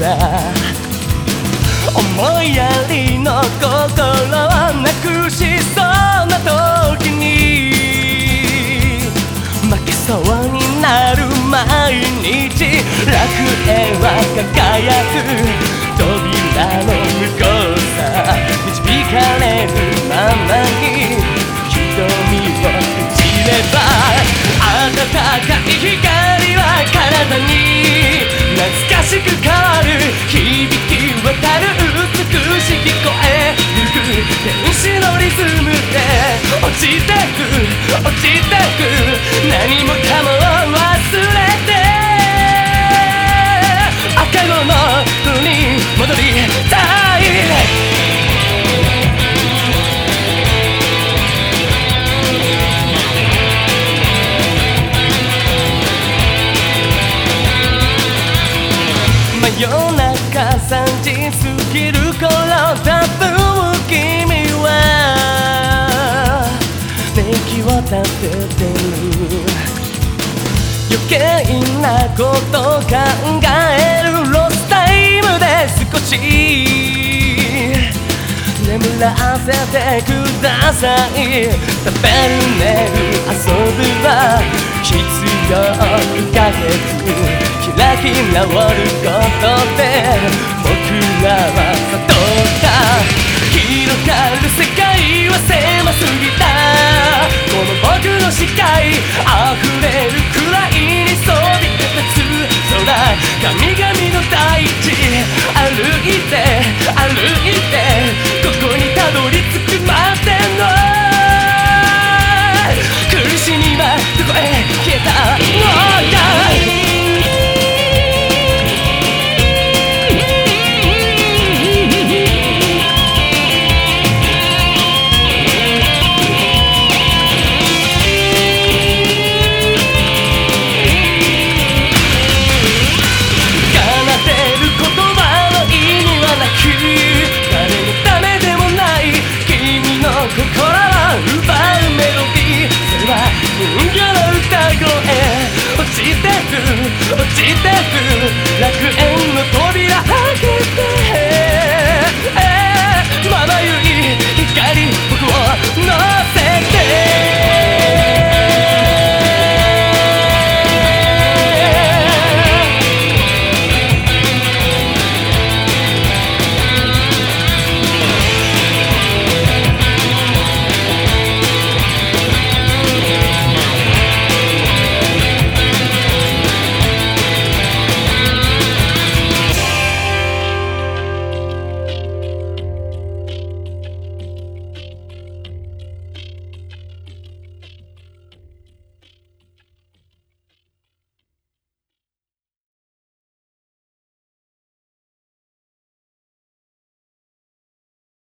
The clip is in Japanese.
は。思いやりの心をなくしそうな時に。負けそうになる毎日楽園は輝く扉の向こうさ。導かれるままに。瞳を閉じれば暖かい光は体に。懐かしく変わる。夜中3時過ぎる頃多分君は寝息を立ててる余計なこと考えるロスタイムで少し眠らせてください食べる寝る遊ぶは必要不可欠開き直ることで僕らは悟今どこへ消えた